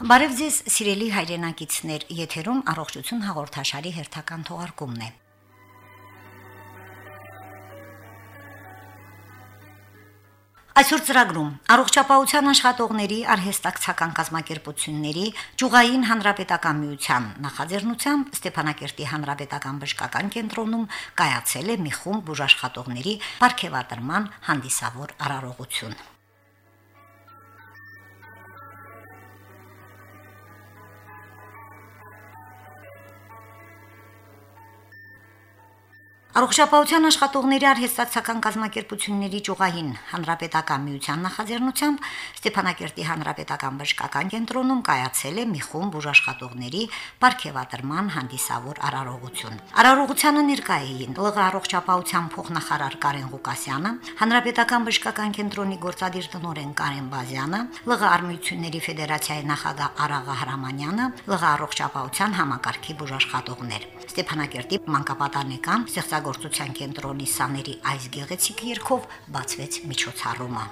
Բարև ձեզ, սիրելի հայրենակիցներ, եթերում առողջություն հաղորդաշարի հերթական թողարկումն է։ Այսօր ծրագրում առողջապահության աշխատողների արհեստակցական կազմակերպությունների ճյուղային հանրապետական միության նախաձեռնությամբ Ստեփանակերտի հանրապետական բժշկական կենտրոնում կայացել է մի խումբ բուժաշխատողների ապարքեվատրման հանդիսավոր արարողություն։ Առողջապահության աշխատողների արհեստացական կազմակերպությունների ճյուղային հանրապետական միության նախաձեռնությամբ Ստեփանակերտի հանրապետական բժշկական կենտրոնում կայացել է մի խումբ բուժաշխատողների ապարքեվատրման հանդիսավոր արարողություն։ Արարողությանը ներկայ էին ԼՂ առողջապահության փոխնախարար Կարեն Ղուկասյանը, հանրապետական բժշկական կենտրոնի գործադիր տնօրեն Կարեն Բազյանը, ԼՂ արմիությունների ֆեդերացիայի նախագահ Արաղ Հրամանյանը, ԼՂ առողջապահության համակարգի բուժաշխատողներ։ Ստեփանակերտի մանկապատանեկան ստեղծագործության կենտրոնի սաների այս գեղեցիկ երգով բացվեց միջոցառումը։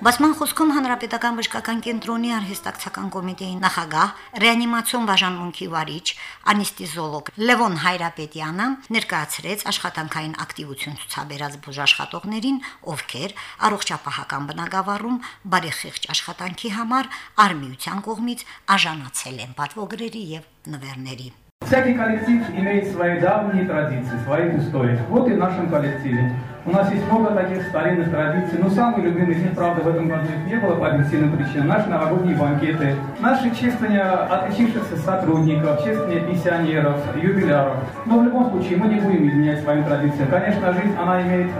Բացման խոսքում հանրապետական բժշկական կենտրոնի արհեստակցական կոմիտեի նախագահ, ռեանիմացիոն բաժանմունքի վարիչ, անեստեզոլոգ Լևոն Հայրապետյանը ներկայացրեց աշխատանքային ակտիվություն ցուցաբերած բուժաշխատողներին, ովքեր առողջապահական բնագավառում բարեխիղճ աշխատանքի համար արմիության կողմից արժանացել են պատվոգրերի եւ նվերների։ Всякий коллектив имеет свои давние традиции, свои устои. Вот и в нашем коллективе. У нас есть много таких старинных традиций, но самый любимый из них, правда, в этом году их не было по объективным причинам. Наши новогодние банкеты, наши чествования отличившихся сотрудников, чествования пенсионеров, юбиляров. Но в любом случае мы не будем изменять своим традициям. Конечно, жизнь, она имеет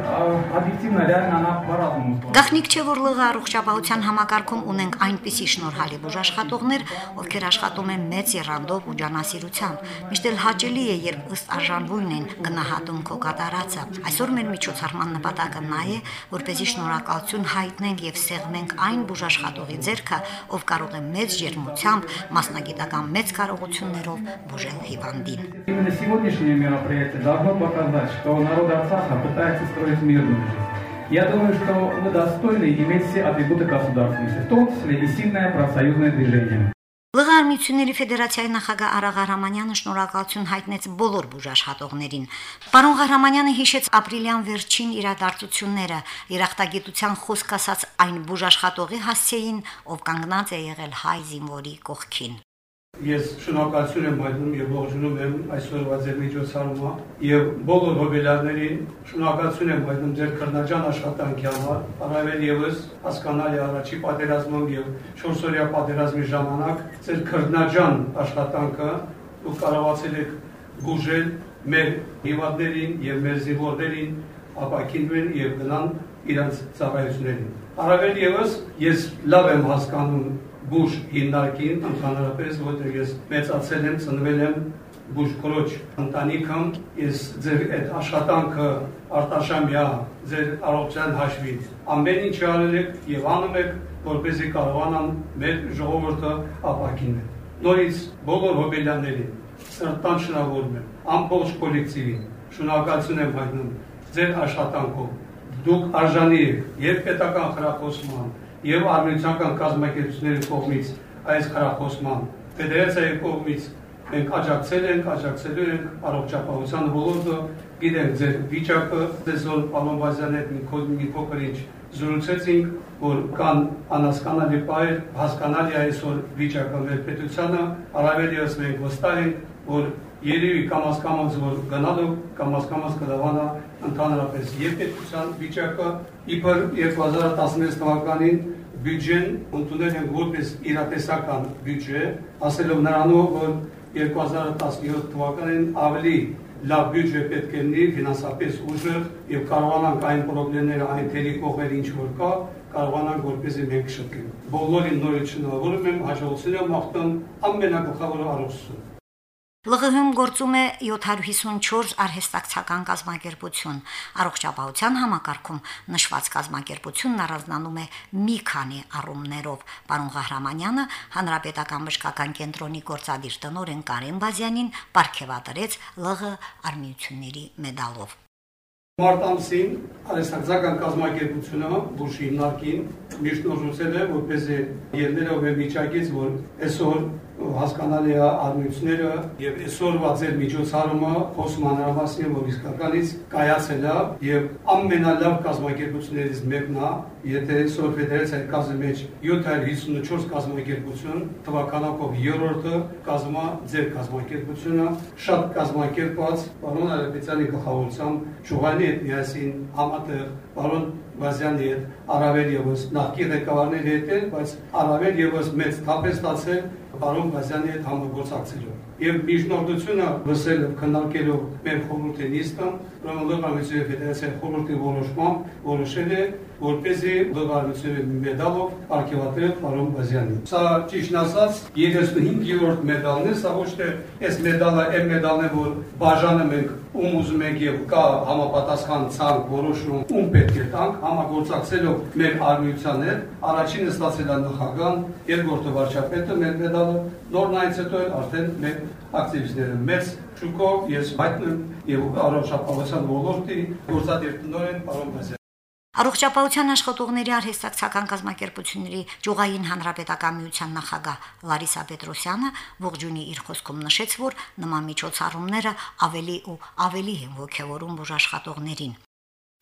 объективно, реально, она по-разному. Գախնիկ չէ, որ ԼՂ առողջապահության համակարգում ունենք այնպիսի շնորհալի բուժաշխատողներ, ովքեր աշխատում են մեծ երանդով ու ջանասիրությամբ։ Միշտ էլ հաճելի է, երբ ըստ արժանվույն են գնահատում քո կատարածը։ Այսօր մեր միջոցառ Սահման նպատակը նա է, որպեսզի շնորհակալություն հայտնենք եւ սեղմենք այն բուժաշխատողի ձեռքը, ով կարող է մեծ ջերմությամբ, մասնագիտական մեծ կարողություններով բուժել հիվանդին։ Именно сегодняшнее мероприятие должно показать, что народ Арцаха пытается строить мирную жизнь. Я думаю, что мы достойны иметь все атрибуты государственности, в том числе и сильное профсоюзное движение. Լղարմիությունների ֆեդերացիայի նախագահ Արա Ղարամանյանը շնորհակալություն հայտնեց բոլոր բուժաշխատողներին։ Պարոն Ղարամանյանը հիշեց ապրիլյան վերջին իրադարձությունները, երախտագիտության խոսք ասած այն բուժաշխատողի հասցեին, ով կանգնած է եղել հայ զինվորի կողքին։ Ես շնորհակալություն եմ հայտնում եւ ողջունում եմ այսօրվա ձեր միջոցառումը եւ բոլոր հոբելյաներին շնորհակալություն եմ հայտնում ձեր քրնաջան աշխատանքի համար։ Առավել եւս հասկանալի առաջի պատերազմում եւ 4-օրյա պատերազմի ժամանակ ձեր քրնաջան աշխատանքը դուք կարողացել եք բուժել մեր հիվանդներին եւ մեր զինվորներին ապակինվել եւ գնան իրանց ծառայություններին։ Առավել եւս ես լավ եմ հասկանում բուժ հիմնարկին, ընդհանրապես, որտեղ ես մեծացել եմ, ծնվել եմ բուժ կրոջ ընտանիքում, ես ձեր այդ աշխատանքը արտաշամյա ձեր առողջության հաշվից ամեն ինչ արել եք եւ անում եք, որպեսզի կարողանան մեր ժողովուրդը ապակինել։ Նորից բոլոր հոբելյաններին սրտան շնորհավորում եմ, ամբողջ կոլեկտիվին շնորհակալություն եմ հայտնում ձեր աշխատանքով։ Դուք արժանի եք եւ պետական խրախուսման, եւ արմենիական կազմակերպությունների կողմից այս քարախոսման ֆեդերացիայի կողմից մենք աջակցել ենք, աջակցելու ենք առողջապահության ոլորտը, գիտենք ձեր վիճակը, դեսոր Պալոմբազյանի հետ մի կոդ մի փոքր ինչ զրուցեցինք, որ կան անհասկանալի բայր, հասկանալի այսօր վիճակը մեր պետությանը, առավել ևս մենք վստահ ենք, որ երևի կամաց կամաց որ գնալու կամաց կամաց կդավանա ընդհանրապես եւ պետության վիճակը իբր 2016 թվականին բյուջեն ընդունել են որպես իրատեսական բյուջե, ասելով նրանով, որ 2017 թվականին ավելի լավ բյուջե պետք է լինի ֆինանսապես ուժեղ եւ կարողանանք այն խնդիրները, այն թերի կողմերը ինչ որ կա, կարողանանք որպեսզի մենք շտկենք։ Բոլորին նորից շնորհավորում եմ, հաջողություն մաղթում, ամենակողավորը առողջություն։ ԼՂՀ-ում գործում է 754 արհեստակցական կազմակերպություն։ Առողջապահության համակարգում նշված կազմակերպությունն առանձնանում է մի քանի առումներով։ Պարոն Ղահրամանյանը Հանրապետական բժշկական կենտրոնի գործադիր տնօրեն Կարեն Բազյանին ապարգևատրեց ԼՂ արմիությունների մեդալով։ Մարտ ամսին արհեստակցական կազմակերպությունը Բուշի հիմնարկին նորությունել է, որպեսզի ելներով է միջակից, որ այսօր հասկանալի է արմիությունները եւ այսօրվա ձեր միջոցառումը խոսում անհրաժեշտ որ իսկականից կայացել է եւ ամենալավ կազմակերպություններից մեկն է եթե այսօր ֆեդերացիայի կազմի մեջ 754 կազմակերպություն թվականակով երրորդը կազմա ձեր կազմակերպությունը շատ կազմակերպված պարոն Արաբեցյանի գլխավորությամբ ճուղանի հետ միասին համատեղ պարոն Վազյանի հետ առավել եւս նախկին ղեկավարների հետ, բայց առավել եւս մեծ թափ է ստացել պարոն Բազյանի հետ համագործակցելով եւ միջնորդությունը վսել քննարկելով մեր խորհրդի նիստը Ռոմալոկամիսիոն ֆեդերացիայի խորհրդի որոշմամբ որոշել է որպեսզի լղարությունների մեդալով արգելատել պարոն Բազյանին։ Սա ճիշտ ասած 35-րդ մեդալն է, սա ոչ թե այս մեդալը այն մեդալն է, որ բաժանում ենք ում ուզում ենք եւ կա համապատասխան ցանկ որոշում ում պետք է տանք համագործակցելով մեր արմիության հետ առաջինը ստացել է նախագահան երկրորդը վարչապետը մեր մեդալը նորնայից հետո արդեն մեր ակտիվիստները. Մեծ շուկով ես հայտնում եւ առողջապահության ոլորտի գործադիր տնօրեն պարոն Բազյան Առողջապահության աշխատողների արհեստակցական կազմակերպությունների ճյուղային հանրապետական միության նախագահ Լարիսա Պետրոսյանը ողջունի իր խոսքում нշեց, որ նման միջոցառումները ավելի ու ավելի են ողջևորում բուժաշխատողներին։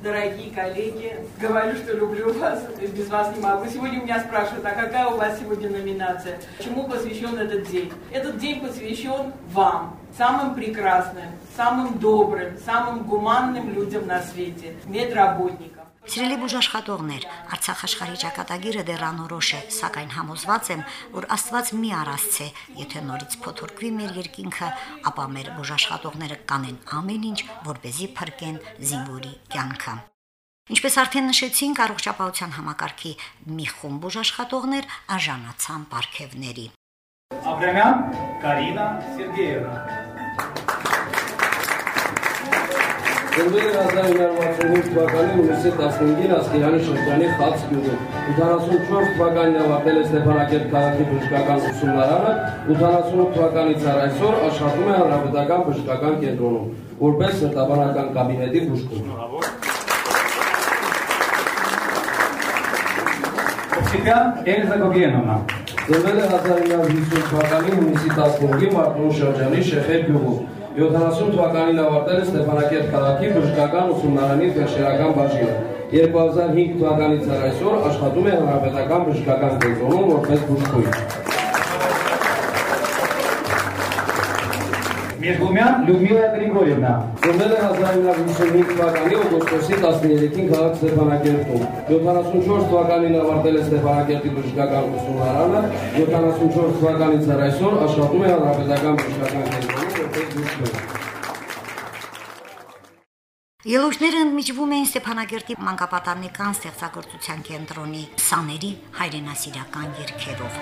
Дорогие коллеги, говорю, что люблю вас, без вас не могу. Сегодня у меня спрашивают, а какая у вас сегодня номинация? Чему посвящен этот день? Этот день посвящен вам, самым прекрасным, самым добрым, самым гуманным людям на свете, медработникам. Սիրելի բուժաշխատողներ, Արցախ աշխարհի ճակատագիրը դեռ անորոշ է, սակայն համոզված եմ, որ Աստված մի առասցե, եթե նորից փոթորկվի մեր երկինքը, ապա մեր բուժաշխատողները կանեն ամեն ինչ, որ เป զի փրկեն զինվորի կյանքը։ Ինչպես արդեն նշեցինք, առողջապահության համակարգի մի խումբ բուժաշխատողներ արժանացան ապարքևների։ Աբրամյան Կարինա Սերգեևնա Ծնվել է 1965 թվականին հունիսի 15-ին Ասկերանի շրջանի Խաց գյուղում։ 84 թվականին ավարտել է Ստեփանակերտ քաղաքի բժշկական ուսումնարանը, 88 թվականից առ այսօր աշխատում է Հանրապետական բժշկական կենտրոնում, որպես սրտաբանական կաբինետի բուժքույր։ Օքսիպյան Էլզա Գոգենովնա Ծնվել է 1950 թվականին հունիսի 15-ի Մարտունու շրջանի Շեխեր գյուղում։ 70 թվականին ավարտել է Ստեփանակերտ քաղաքի բժշկական ուսումնարանի ֆելշերական բաժինը։ 2005 թվականից առ այսօր աշխատում է Հանրապետական բժշկական կենտրոնում որպես բուժքույր։ Մեջգումյան Լյուդմիլա Գրիգորիևնա Ծնվել է 1955 թվականի օգոստոսի 13-ին քաղաք Ստեփանակերտում։ 74 թվականին ավարտել է Ստեփանակերտի բժշկական ուսումնարանը, 74 թվականից առ այսօր աշխատում է Հանրապետական բժշկական կենտրոնում Ելույթները ընդմիջվում էին Ստեփանագերտի մանկապատանեկան ստեղծագործության կենտրոնի սաների հայրենասիրական երգերով։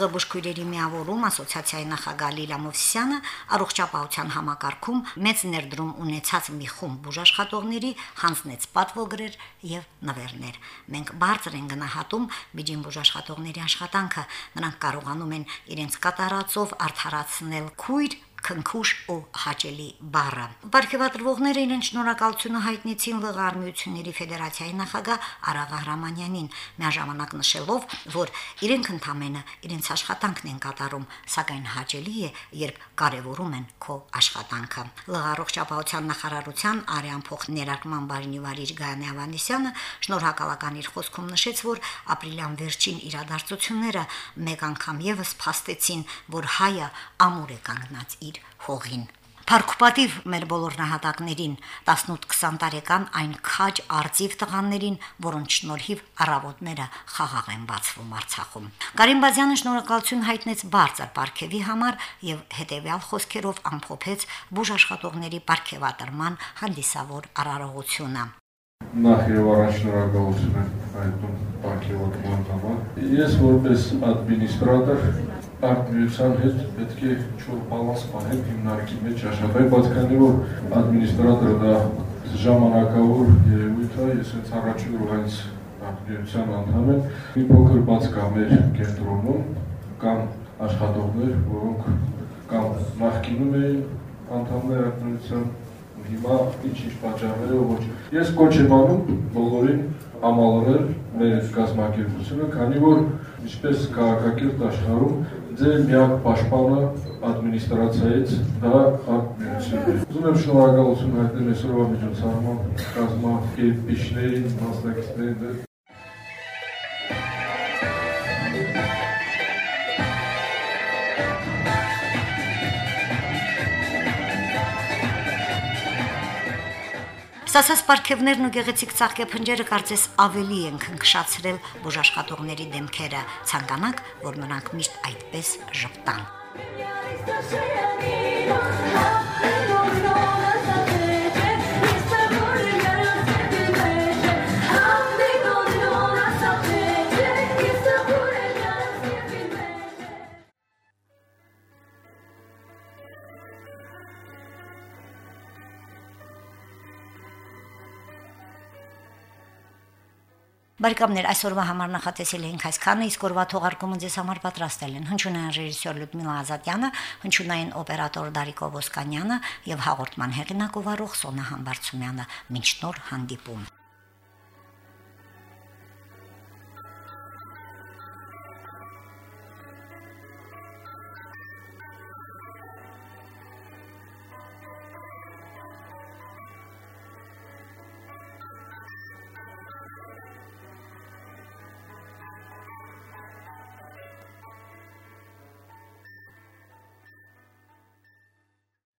ԼՂ բուժքույրերի միավորում ասոցիացիայի նախագահ Լիլա Մովսյանը առողջապահության համակարգում մեծ ներդրում ունեցած մի խումբ բուժաշխատողների հանձնեց պատվոգրեր եւ նվերներ։ Մենք բարձր են գնահատում միջին բուժաշխատողների աշխատանքը, նրանք կարողանում են իրենց կատարածով արդարացնել քույր քնքուշ ու հաճելի բառը։ Պարգևատրվողները իրեն շնորհակալությունը հայտնեցին ԼՂ արմիությունների ֆեդերացիայի նախագահ Արա Ղահրամանյանին, միաժամանակ նշելով, որ իրենք ընդամենը իրենց աշխատանքն են կատարում, սակայն հաճելի է, երբ կարևորում են քո աշխատանքը։ ԼՂ առողջապահության նախարարության արյան փոխ ներարկման բաժնի վարիչ Գայանե Ավանեսյանը շնորհակալական իր խոսքում նշեց, որ ապրիլյան վերջին իրադարձությունները մեկ անգամ եւս փաստեցին, որ հայը ամուր է կանգնած իր հողին։ Փարքուպատիվ մեր բոլոր նահատակներին 18-20 տարեկան այն քաջ արձիվ տղաներին, որոնց շնորհիվ առավոտները խաղաղ են բացվում Արցախում։ Կարին Բազյանը շնորհակալություն հայտնեց բարձր Պարքևի համար եւ հետեւյալ խոսքերով ամփոփեց բուժ աշխատողների Պարքևատրման հանդիսավոր արարողությունը։ Նախ եւ առաջ շնորհակալություն հայտնում Պարքևատրման համար։ Ես որպես ադմինիստրատոր արտմիության հետ պետք է ճուր բալանս պահել հիմնարկի մեջ աշխատել, բայց քանի որ ադմինիստրատորը դա ժամանակավոր երևույթ է, ես հենց առաջին օրվանից արտմիության անդամ եմ, մի փոքր բաց կա մեր կենտրոնում, կան աշխատողներ, որոնք կամ նախկինում էին անդամներ արտմիության, հիմա ինչ-ինչ պատճառներով ոչ։ Ես կոչ եմ անում բոլորին համալրել մեր կազմակերպությունը, քանի որ ինչպես քաղաքակիրթ աշխարհում ձեր միակ պաշտպանը ադմինիստրացիայից դա ակտիվությունն է։ Ուզում եմ շնորհակալություն հայտնել այսօրվա միջոցառման կազմակերպիչներին, մասնակիցներին Ստացած պարգևներն ու գեղեցիկ ծաղկե փնջերը կարծես ավելի են քնքշացրել բուժաշխատողների դեմքերը, ցանկանակ, որ նրանք միշտ այդպես ժպտան։ Բարեկամներ, այսօրվա համար նախատեսել էինք այսքանը, իսկ օրվա թողարկումը ձեզ համար պատրաստել են հնչյունային ռեժիսոր Լյուդմիլա Ազատյանը, հնչյունային օպերատոր Դարիկ Օվոսկանյանը եւ հաղորդման հեղինակ ով Սոնա Համբարձումյանը։ Մինչ նոր հանդիպում։